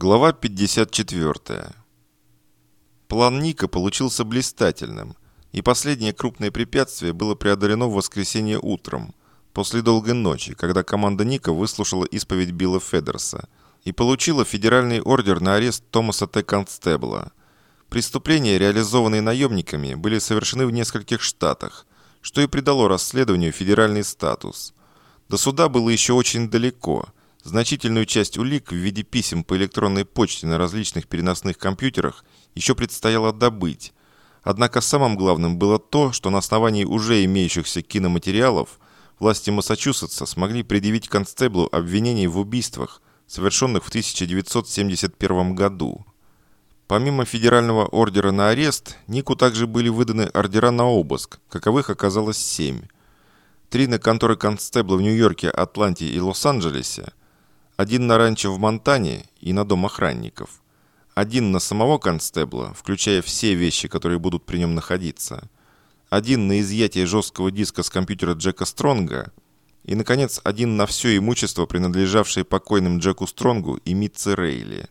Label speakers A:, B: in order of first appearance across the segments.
A: Глава 54. План Ника получился блистательным, и последнее крупное препятствие было преодолено в воскресенье утром, после долгой ночи, когда команда Ника выслушала исповедь Билла Федерса и получила федеральный ордер на арест Томаса Т. Констебла. Преступления, реализованные наемниками, были совершены в нескольких штатах, что и придало расследованию федеральный статус. До суда было еще очень далеко – Значительную часть улик в виде писем по электронной почте на различных переносных компьютерах еще предстояло добыть. Однако самым главным было то, что на основании уже имеющихся киноматериалов власти Массачусетса смогли предъявить констеблу обвинений в убийствах, совершенных в 1971 году. Помимо федерального ордера на арест, Нику также были выданы ордера на обыск, каковых оказалось семь. Три на конторы констебла в Нью-Йорке, Атланте и Лос-Анджелесе, один на ранчо в Монтане и на дом охранников. Один на самого констебла, включая все вещи, которые будут при нем находиться. Один на изъятие жесткого диска с компьютера Джека Стронга. И, наконец, один на все имущество, принадлежавшее покойным Джеку Стронгу и Митце Рейли.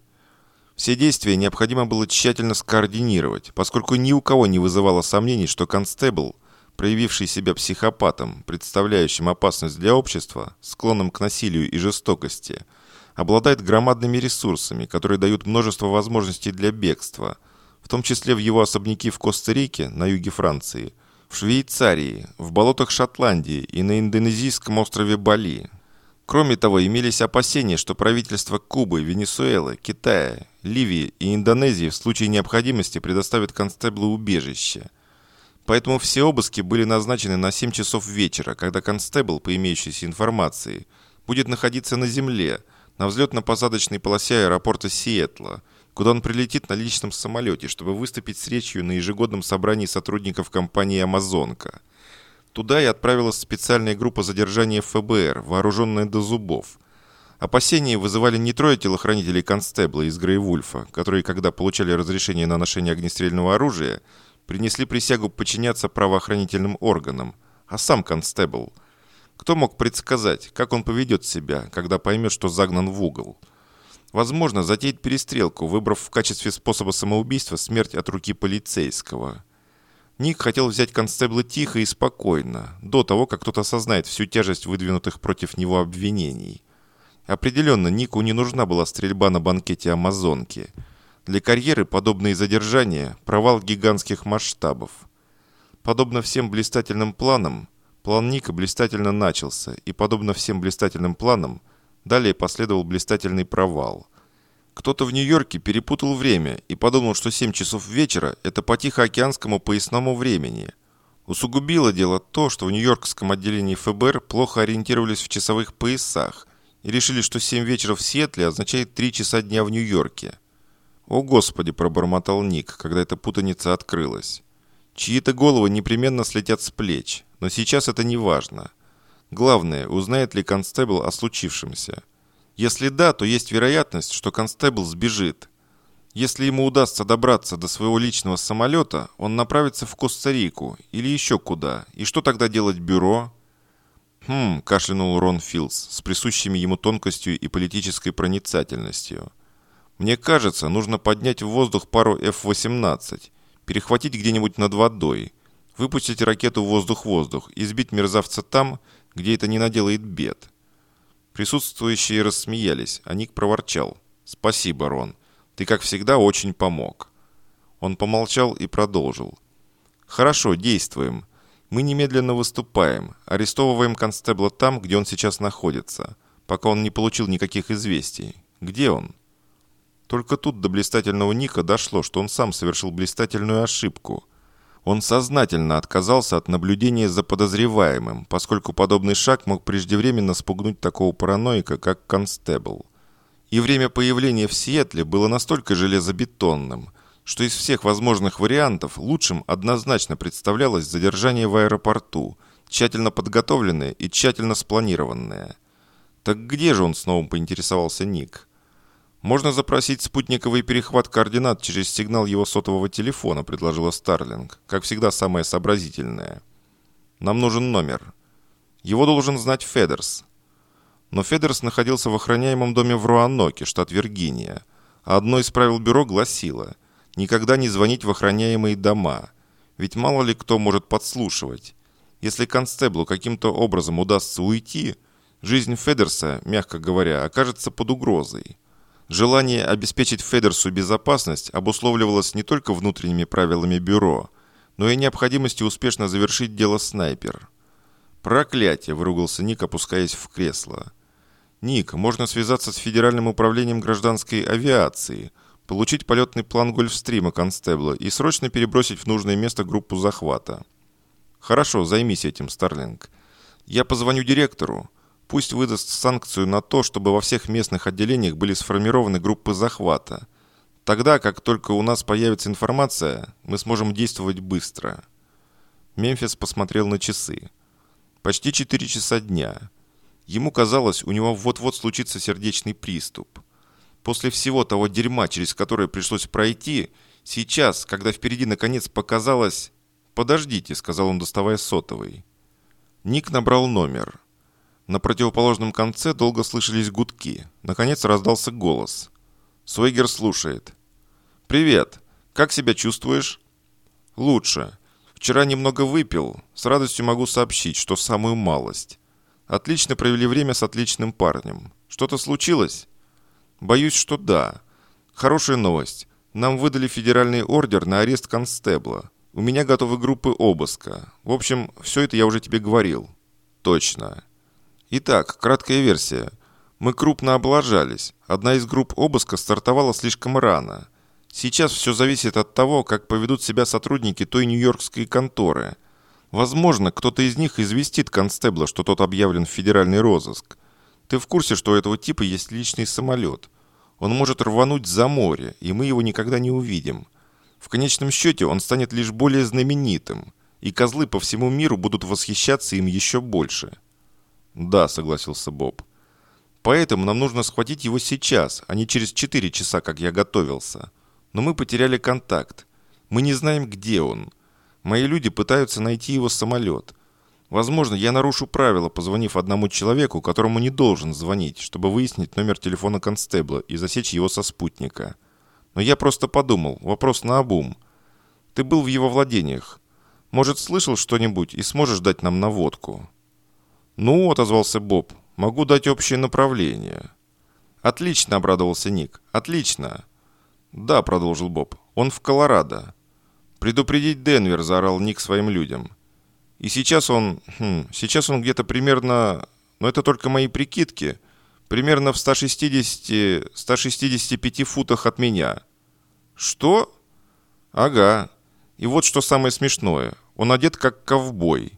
A: Все действия необходимо было тщательно скоординировать, поскольку ни у кого не вызывало сомнений, что констебл, проявивший себя психопатом, представляющим опасность для общества, склонным к насилию и жестокости – обладает громадными ресурсами, которые дают множество возможностей для бегства, в том числе в его особняки в Коста-Рике, на юге Франции, в Швейцарии, в болотах Шотландии и на индонезийском острове Бали. Кроме того, имелись опасения, что правительства Кубы, Венесуэлы, Китая, Ливии и Индонезии в случае необходимости предоставят констеблу убежище. Поэтому все обыски были назначены на 7 часов вечера, когда констебл, по имеющейся информации, будет находиться на земле – на взлетно-посадочной полосе аэропорта Сиэтла, куда он прилетит на личном самолете, чтобы выступить с речью на ежегодном собрании сотрудников компании «Амазонка». Туда и отправилась специальная группа задержания ФБР, вооруженная до зубов. Опасения вызывали не трое телохранителей констебла из Грейвульфа, которые, когда получали разрешение на ношение огнестрельного оружия, принесли присягу подчиняться правоохранительным органам, а сам констебл – кто мог предсказать, как он поведет себя, когда поймет, что загнан в угол? Возможно, затеять перестрелку, выбрав в качестве способа самоубийства смерть от руки полицейского. Ник хотел взять констебла тихо и спокойно, до того, как кто-то осознает всю тяжесть выдвинутых против него обвинений. Определенно, Нику не нужна была стрельба на банкете Амазонки. Для карьеры подобные задержания – провал гигантских масштабов. Подобно всем блистательным планам, План Ника блистательно начался, и, подобно всем блистательным планам, далее последовал блистательный провал. Кто-то в Нью-Йорке перепутал время и подумал, что 7 часов вечера – это по Тихоокеанскому поясному времени. Усугубило дело то, что в Нью-Йоркском отделении ФБР плохо ориентировались в часовых поясах и решили, что 7 вечера в Сиэтле означает 3 часа дня в Нью-Йорке. «О, Господи!» – пробормотал Ник, когда эта путаница открылась. Чьи-то головы непременно слетят с плеч, но сейчас это не важно. Главное, узнает ли констебл о случившемся. Если да, то есть вероятность, что констебл сбежит. Если ему удастся добраться до своего личного самолета, он направится в Коста-Рику или еще куда. И что тогда делать бюро? «Хм», – кашлянул Рон Филдс с присущими ему тонкостью и политической проницательностью. «Мне кажется, нужно поднять в воздух пару F-18 перехватить где-нибудь над водой, выпустить ракету воздух-воздух и сбить мерзавца там, где это не наделает бед. Присутствующие рассмеялись, а Ник проворчал. «Спасибо, Рон. Ты, как всегда, очень помог». Он помолчал и продолжил. «Хорошо, действуем. Мы немедленно выступаем, арестовываем констебла там, где он сейчас находится, пока он не получил никаких известий. Где он?» Только тут до блистательного Ника дошло, что он сам совершил блистательную ошибку. Он сознательно отказался от наблюдения за подозреваемым, поскольку подобный шаг мог преждевременно спугнуть такого параноика, как Констебл. И время появления в Сиэтле было настолько железобетонным, что из всех возможных вариантов лучшим однозначно представлялось задержание в аэропорту, тщательно подготовленное и тщательно спланированное. Так где же он снова поинтересовался Ник? «Можно запросить спутниковый перехват координат через сигнал его сотового телефона», – предложила Старлинг. «Как всегда, самое сообразительное. Нам нужен номер. Его должен знать Федерс». Но Федерс находился в охраняемом доме в Руаноке, штат Виргиния, одно из правил бюро гласило «никогда не звонить в охраняемые дома», ведь мало ли кто может подслушивать. Если констеблу каким-то образом удастся уйти, жизнь Федерса, мягко говоря, окажется под угрозой. Желание обеспечить Федерсу безопасность обусловливалось не только внутренними правилами бюро, но и необходимостью успешно завершить дело снайпер. «Проклятие!» – выругался Ник, опускаясь в кресло. «Ник, можно связаться с Федеральным управлением гражданской авиации, получить полетный план Гольфстрима Констебла и срочно перебросить в нужное место группу захвата». «Хорошо, займись этим, Старлинг. Я позвоню директору. Пусть выдаст санкцию на то, чтобы во всех местных отделениях были сформированы группы захвата. Тогда, как только у нас появится информация, мы сможем действовать быстро». Мемфис посмотрел на часы. Почти 4 часа дня. Ему казалось, у него вот-вот случится сердечный приступ. После всего того дерьма, через которое пришлось пройти, сейчас, когда впереди наконец показалось... «Подождите», — сказал он, доставая сотовый. Ник набрал номер. На противоположном конце долго слышались гудки. Наконец раздался голос. Свейгер слушает. «Привет. Как себя чувствуешь?» «Лучше. Вчера немного выпил. С радостью могу сообщить, что самую малость. Отлично провели время с отличным парнем. Что-то случилось?» «Боюсь, что да. Хорошая новость. Нам выдали федеральный ордер на арест констебла. У меня готовы группы обыска. В общем, все это я уже тебе говорил. Точно. Итак, краткая версия. Мы крупно облажались. Одна из групп обыска стартовала слишком рано. Сейчас все зависит от того, как поведут себя сотрудники той нью-йоркской конторы. Возможно, кто-то из них известит констебла, что тот объявлен в федеральный розыск. Ты в курсе, что у этого типа есть личный самолет? Он может рвануть за море, и мы его никогда не увидим. В конечном счете он станет лишь более знаменитым, и козлы по всему миру будут восхищаться им еще больше. «Да», — согласился Боб. «Поэтому нам нужно схватить его сейчас, а не через четыре часа, как я готовился. Но мы потеряли контакт. Мы не знаем, где он. Мои люди пытаются найти его самолет. Возможно, я нарушу правила, позвонив одному человеку, которому не должен звонить, чтобы выяснить номер телефона констебла и засечь его со спутника». Но я просто подумал, вопрос на обум. Ты был в его владениях. Может, слышал что-нибудь и сможешь дать нам наводку?» «Ну», — отозвался Боб, — «могу дать общее направление». «Отлично», — обрадовался Ник. «Отлично». «Да», — продолжил Боб, — «он в Колорадо». «Предупредить Денвер», — заорал Ник своим людям. «И сейчас он... Хм, сейчас он где-то примерно... Но это только мои прикидки. Примерно в 160-165 футах от меня. «Что?» «Ага. И вот что самое смешное. Он одет как ковбой.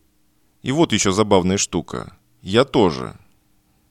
A: И вот еще забавная штука. Я тоже».